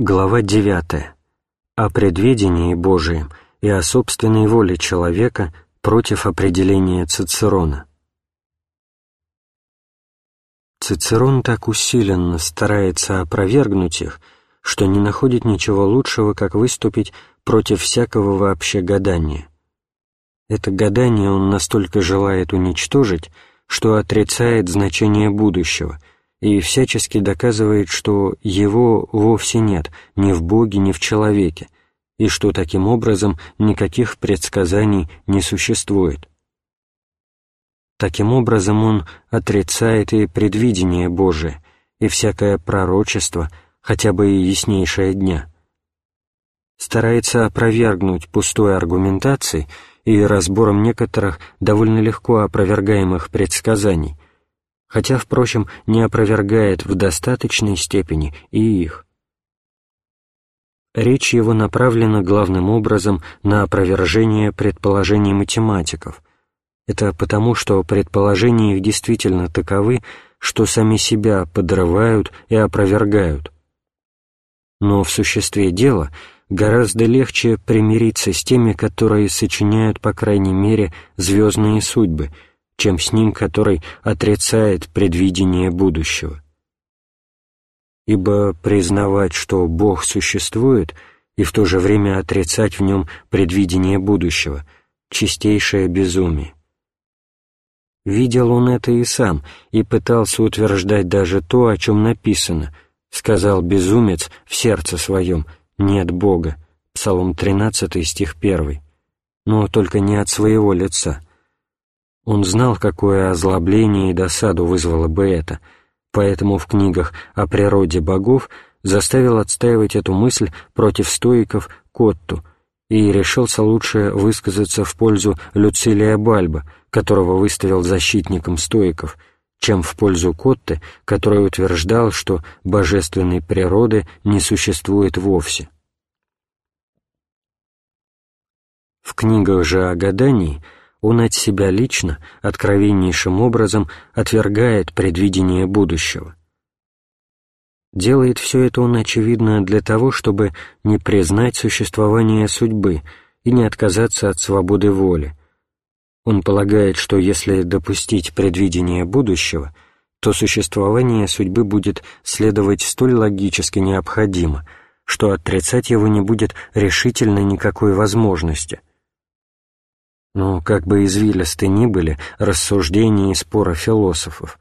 Глава 9. О предведении Божием и о собственной воле человека против определения Цицерона. Цицерон так усиленно старается опровергнуть их, что не находит ничего лучшего, как выступить против всякого вообще гадания. Это гадание он настолько желает уничтожить, что отрицает значение будущего — и всячески доказывает, что его вовсе нет ни в Боге, ни в человеке, и что таким образом никаких предсказаний не существует. Таким образом он отрицает и предвидение Божие, и всякое пророчество, хотя бы и яснейшее дня. Старается опровергнуть пустой аргументацией и разбором некоторых довольно легко опровергаемых предсказаний – хотя, впрочем, не опровергает в достаточной степени и их. Речь его направлена главным образом на опровержение предположений математиков. Это потому, что предположения их действительно таковы, что сами себя подрывают и опровергают. Но в существе дела гораздо легче примириться с теми, которые сочиняют, по крайней мере, звездные судьбы — чем с ним, который отрицает предвидение будущего. Ибо признавать, что Бог существует, и в то же время отрицать в нем предвидение будущего — чистейшее безумие. Видел он это и сам, и пытался утверждать даже то, о чем написано, сказал безумец в сердце своем «нет Бога», Псалом 13, стих 1, но только не от своего лица — он знал, какое озлобление и досаду вызвало бы это, поэтому в книгах о природе богов заставил отстаивать эту мысль против стоиков Котту и решился лучше высказаться в пользу Люцилия Бальба, которого выставил защитником стоиков, чем в пользу Котты, который утверждал, что божественной природы не существует вовсе. В книгах же о гадании – он от себя лично откровеннейшим образом отвергает предвидение будущего. Делает все это он, очевидно, для того, чтобы не признать существование судьбы и не отказаться от свободы воли. Он полагает, что если допустить предвидение будущего, то существование судьбы будет следовать столь логически необходимо, что отрицать его не будет решительно никакой возможности — но как бы извилисты ни были рассуждения и споры философов,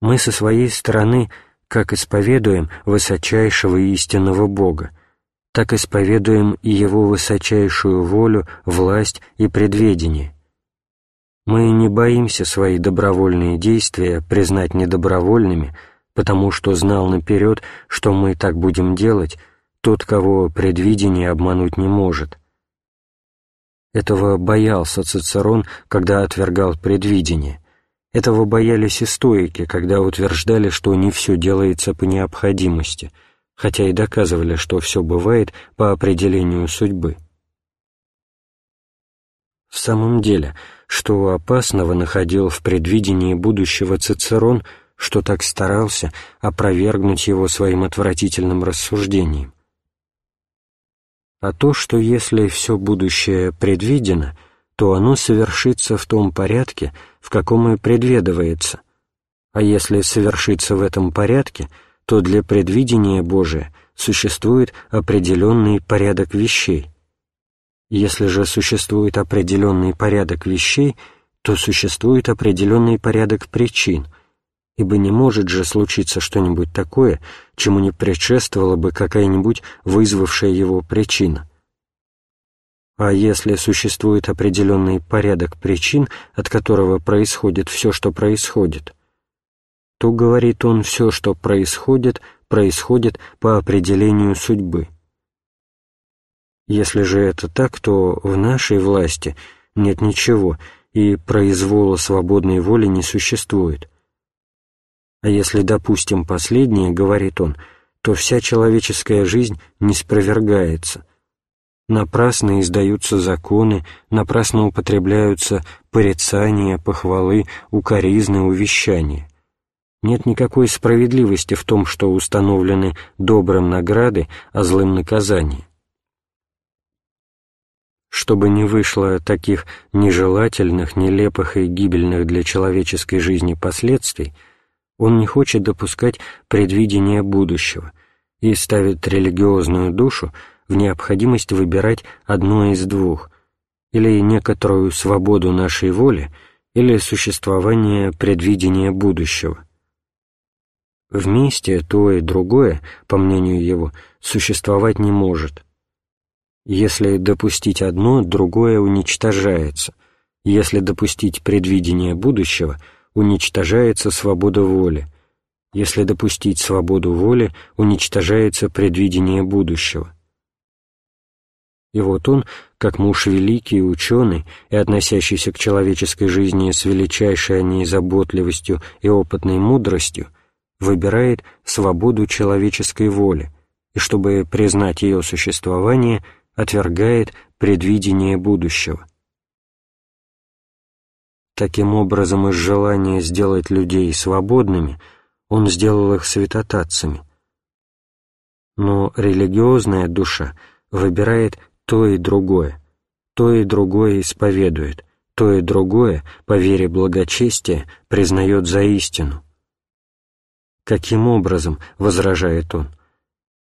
мы со своей стороны как исповедуем высочайшего истинного Бога, так исповедуем и Его высочайшую волю, власть и предведение. Мы не боимся свои добровольные действия признать недобровольными, потому что знал наперед, что мы так будем делать, тот, кого предвидение обмануть не может — этого боялся Цицерон, когда отвергал предвидение. Этого боялись и стоики, когда утверждали, что не все делается по необходимости, хотя и доказывали, что все бывает по определению судьбы. В самом деле, что опасного находил в предвидении будущего Цицерон, что так старался опровергнуть его своим отвратительным рассуждением а то, что если все будущее предвидено, то оно совершится в том порядке, в каком и предведывается, а если совершится в этом порядке, то для предвидения Божия существует определенный порядок вещей. Если же существует определенный порядок вещей, то существует определенный порядок причин — ибо не может же случиться что-нибудь такое, чему не предшествовала бы какая-нибудь вызвавшая его причина. А если существует определенный порядок причин, от которого происходит все, что происходит, то, говорит он, все, что происходит, происходит по определению судьбы. Если же это так, то в нашей власти нет ничего, и произвола свободной воли не существует — а если допустим последнее, говорит он, то вся человеческая жизнь не спровергается. Напрасно издаются законы, напрасно употребляются порицания, похвалы, укоризны, увещания. Нет никакой справедливости в том, что установлены добрым награды, а злым наказания. Чтобы не вышло таких нежелательных, нелепых и гибельных для человеческой жизни последствий, он не хочет допускать предвидения будущего и ставит религиозную душу в необходимость выбирать одно из двух, или некоторую свободу нашей воли, или существование предвидения будущего. Вместе то и другое, по мнению его, существовать не может. Если допустить одно, другое уничтожается. Если допустить предвидение будущего, уничтожается свобода воли. Если допустить свободу воли, уничтожается предвидение будущего. И вот он, как муж великий и ученый, и относящийся к человеческой жизни с величайшей о ней заботливостью и опытной мудростью, выбирает свободу человеческой воли, и чтобы признать ее существование, отвергает предвидение будущего. Таким образом, из желания сделать людей свободными, он сделал их святотатцами. Но религиозная душа выбирает то и другое, то и другое исповедует, то и другое, по вере благочестия, признает за истину. Каким образом, возражает он,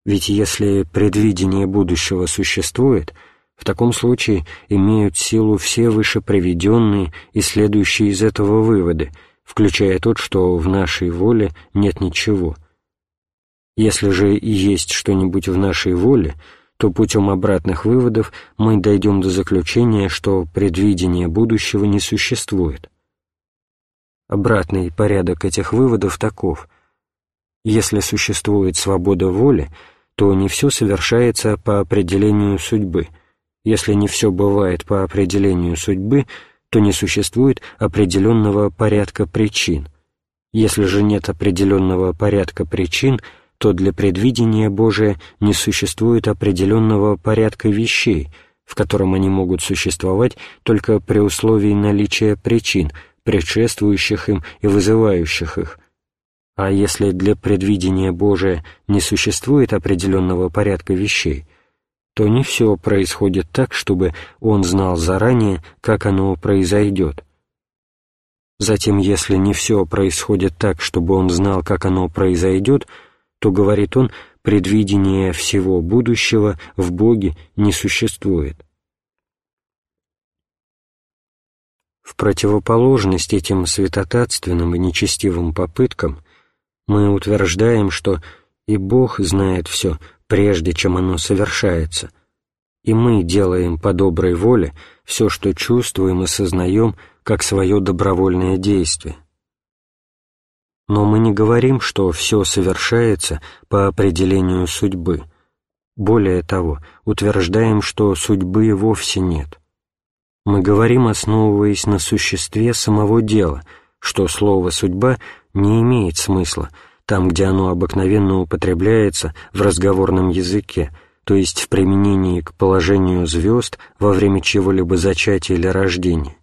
ведь если предвидение будущего существует, в таком случае имеют силу все вышеприведенные и следующие из этого выводы, включая тот, что в нашей воле нет ничего. Если же и есть что-нибудь в нашей воле, то путем обратных выводов мы дойдем до заключения, что предвидение будущего не существует. Обратный порядок этих выводов таков. Если существует свобода воли, то не все совершается по определению судьбы. Если не все бывает по определению судьбы, то не существует определенного порядка причин. Если же нет определенного порядка причин – то для предвидения Божия не существует определенного порядка вещей, в котором они могут существовать только при условии наличия причин, предшествующих им и вызывающих их. А если для предвидения Божия не существует определенного порядка вещей, то не все происходит так, чтобы он знал заранее, как оно произойдет. Затем, если не все происходит так, чтобы он знал, как оно произойдет, то, говорит он, предвидение всего будущего в Боге не существует. В противоположность этим святотатственным и нечестивым попыткам мы утверждаем, что и Бог знает все, прежде чем оно совершается, и мы делаем по доброй воле все, что чувствуем и сознаем, как свое добровольное действие. Но мы не говорим, что все совершается по определению судьбы. Более того, утверждаем, что судьбы вовсе нет. Мы говорим, основываясь на существе самого дела, что слово «судьба» не имеет смысла там, где оно обыкновенно употребляется в разговорном языке, то есть в применении к положению звезд во время чего-либо зачатия или рождения.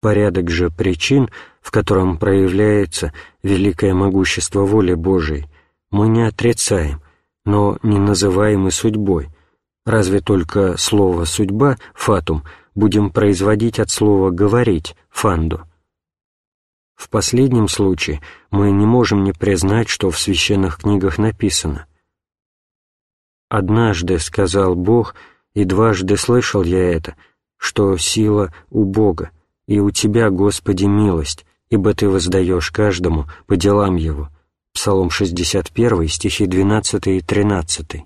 Порядок же причин, в котором проявляется великое могущество воли Божией, мы не отрицаем, но не называем и судьбой. Разве только слово «судьба» — «фатум» будем производить от слова «говорить» — «фанду». В последнем случае мы не можем не признать, что в священных книгах написано «Однажды сказал Бог, и дважды слышал я это, что сила у Бога, и у Тебя, Господи, милость, ибо Ты воздаешь каждому по делам его». Псалом 61, стихи 12 и 13.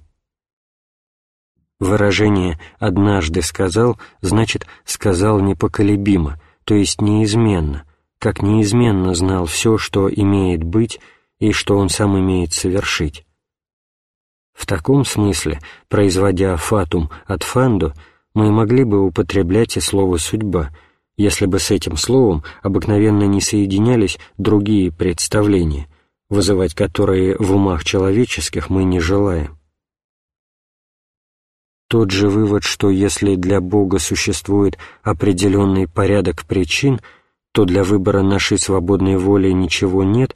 Выражение «однажды сказал» значит «сказал непоколебимо», то есть неизменно, как неизменно знал все, что имеет быть и что он сам имеет совершить. В таком смысле, производя «фатум» от «фанду», мы могли бы употреблять и слово «судьба», если бы с этим словом обыкновенно не соединялись другие представления, вызывать которые в умах человеческих мы не желаем. Тот же вывод, что если для Бога существует определенный порядок причин, то для выбора нашей свободной воли ничего нет,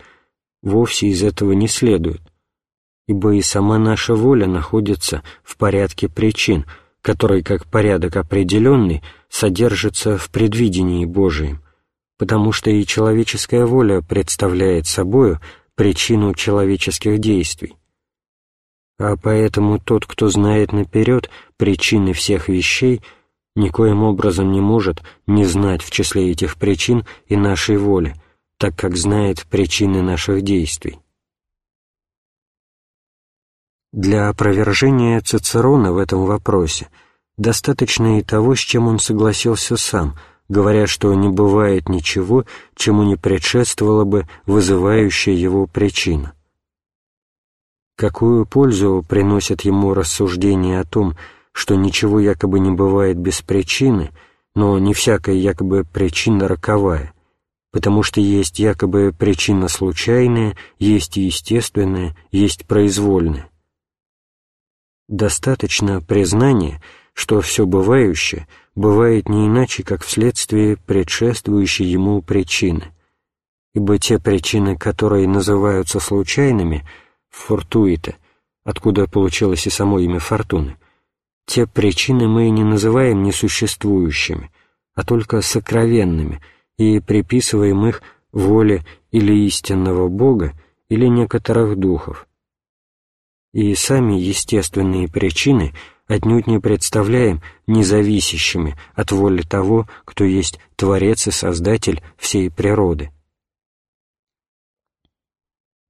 вовсе из этого не следует, ибо и сама наша воля находится в порядке причин, который, как порядок определенный, содержится в предвидении Божием, потому что и человеческая воля представляет собою причину человеческих действий. А поэтому тот, кто знает наперед причины всех вещей – никоим образом не может не знать в числе этих причин и нашей воли, так как знает причины наших действий. Для опровержения Цицерона в этом вопросе достаточно и того, с чем он согласился сам, говоря, что не бывает ничего, чему не предшествовала бы вызывающая его причина. Какую пользу приносят ему рассуждения о том, что ничего якобы не бывает без причины, но не всякая якобы причина роковая, потому что есть якобы причина случайная, есть естественная, есть произвольная. Достаточно признания, что все бывающее бывает не иначе, как вследствие предшествующей ему причины, ибо те причины, которые называются случайными, фортуита, откуда получилось и само имя фортуны, те причины мы не называем несуществующими, а только сокровенными и приписываем их воле или истинного Бога, или некоторых духов. И сами естественные причины отнюдь не представляем независящими от воли того, кто есть Творец и Создатель всей природы.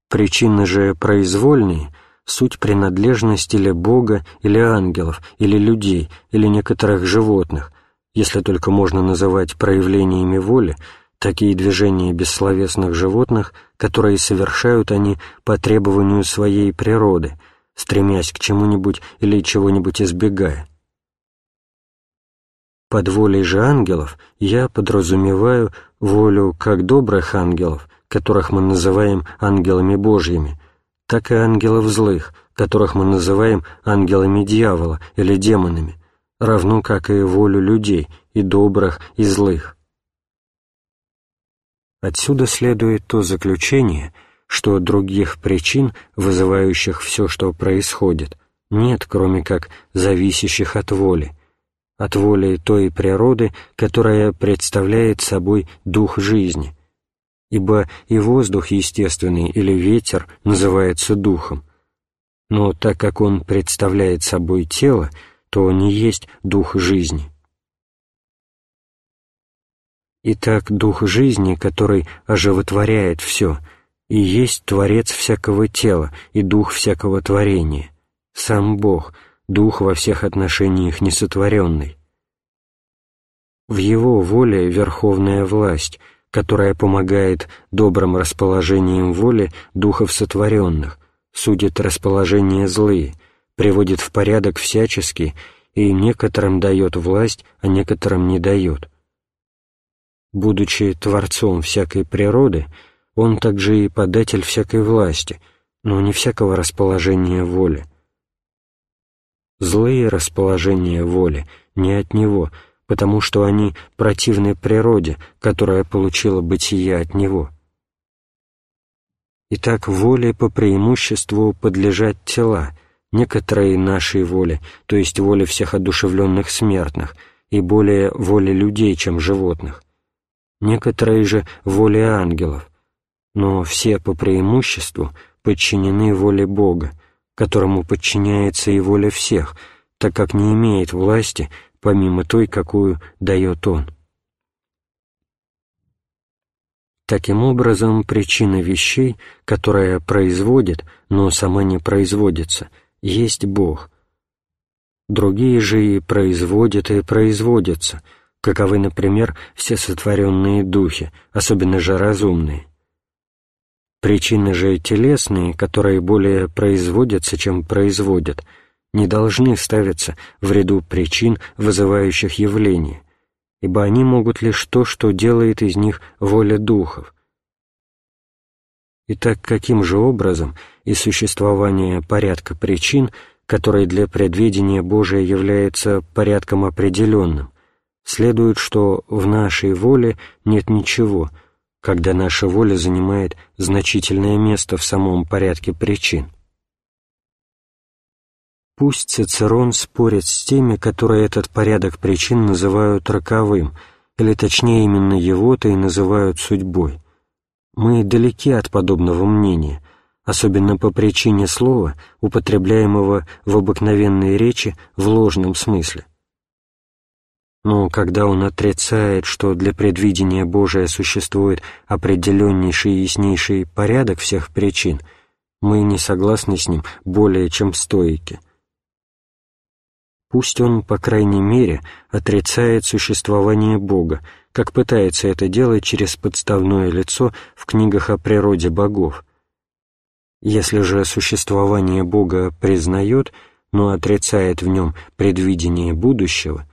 Причины же произвольные — суть принадлежность или Бога, или ангелов, или людей, или некоторых животных, если только можно называть проявлениями воли такие движения бессловесных животных, которые совершают они по требованию своей природы, стремясь к чему-нибудь или чего-нибудь избегая. Под волей же ангелов я подразумеваю волю как добрых ангелов, которых мы называем ангелами Божьими, так и ангелов злых, которых мы называем ангелами дьявола или демонами, равно как и волю людей, и добрых, и злых. Отсюда следует то заключение, что других причин, вызывающих все, что происходит, нет, кроме как зависящих от воли, от воли той природы, которая представляет собой дух жизни, ибо и воздух естественный или ветер называется духом. Но так как он представляет собой тело, то не есть дух жизни. Итак, дух жизни, который оживотворяет все, и есть Творец всякого тела и дух всякого творения, сам Бог, дух во всех отношениях несотворенный. В Его воле верховная власть — которая помогает добрым расположением воли духов сотворенных, судит расположения злые, приводит в порядок всячески и некоторым дает власть, а некоторым не дает. Будучи Творцом всякой природы, он также и податель всякой власти, но не всякого расположения воли. Злые расположения воли не от него — потому что они противны природе, которая получила бытие от него. Итак, воле по преимуществу подлежат тела, некоторые нашей воле, то есть воле всех одушевленных смертных, и более воле людей, чем животных, некоторые же воле ангелов, но все по преимуществу подчинены воле Бога, которому подчиняется и воля всех, так как не имеет власти помимо той, какую дает Он. Таким образом, причина вещей, которая производит, но сама не производится, есть Бог. Другие же и производят и производятся, каковы, например, все сотворенные духи, особенно же разумные. Причины же телесные, которые более производятся, чем производят – не должны ставиться в ряду причин, вызывающих явления, ибо они могут лишь то, что делает из них воля духов. Итак, каким же образом и существование порядка причин, который для предвидения Божия является порядком определенным, следует, что в нашей воле нет ничего, когда наша воля занимает значительное место в самом порядке причин. Пусть Цицерон спорит с теми, которые этот порядок причин называют роковым, или точнее именно его-то и называют судьбой. Мы далеки от подобного мнения, особенно по причине слова, употребляемого в обыкновенной речи в ложном смысле. Но когда он отрицает, что для предвидения Божия существует определеннейший и яснейший порядок всех причин, мы не согласны с ним более чем стоики. Пусть он, по крайней мере, отрицает существование Бога, как пытается это делать через подставное лицо в книгах о природе богов. Если же существование Бога признает, но отрицает в нем предвидение будущего,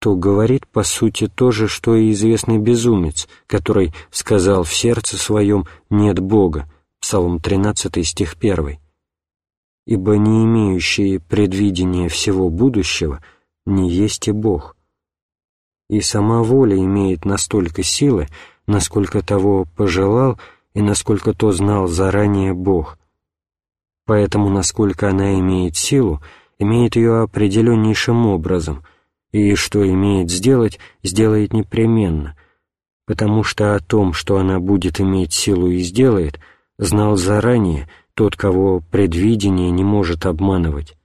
то говорит по сути то же, что и известный безумец, который сказал в сердце своем «нет Бога», Псалом 13, стих 1 ибо не имеющие предвидения всего будущего не есть и Бог. И сама воля имеет настолько силы, насколько того пожелал и насколько то знал заранее Бог. Поэтому, насколько она имеет силу, имеет ее определеннейшим образом, и что имеет сделать, сделает непременно, потому что о том, что она будет иметь силу и сделает, знал заранее — тот, кого предвидение не может обманывать.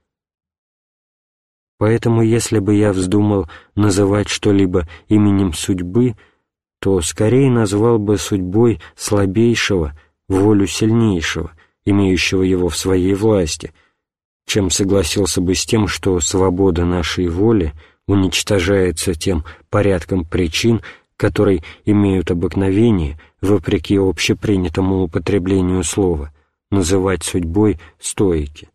Поэтому, если бы я вздумал называть что-либо именем судьбы, то скорее назвал бы судьбой слабейшего волю сильнейшего, имеющего его в своей власти, чем согласился бы с тем, что свобода нашей воли уничтожается тем порядком причин, которые имеют обыкновение, вопреки общепринятому употреблению слова, называть судьбой стоики.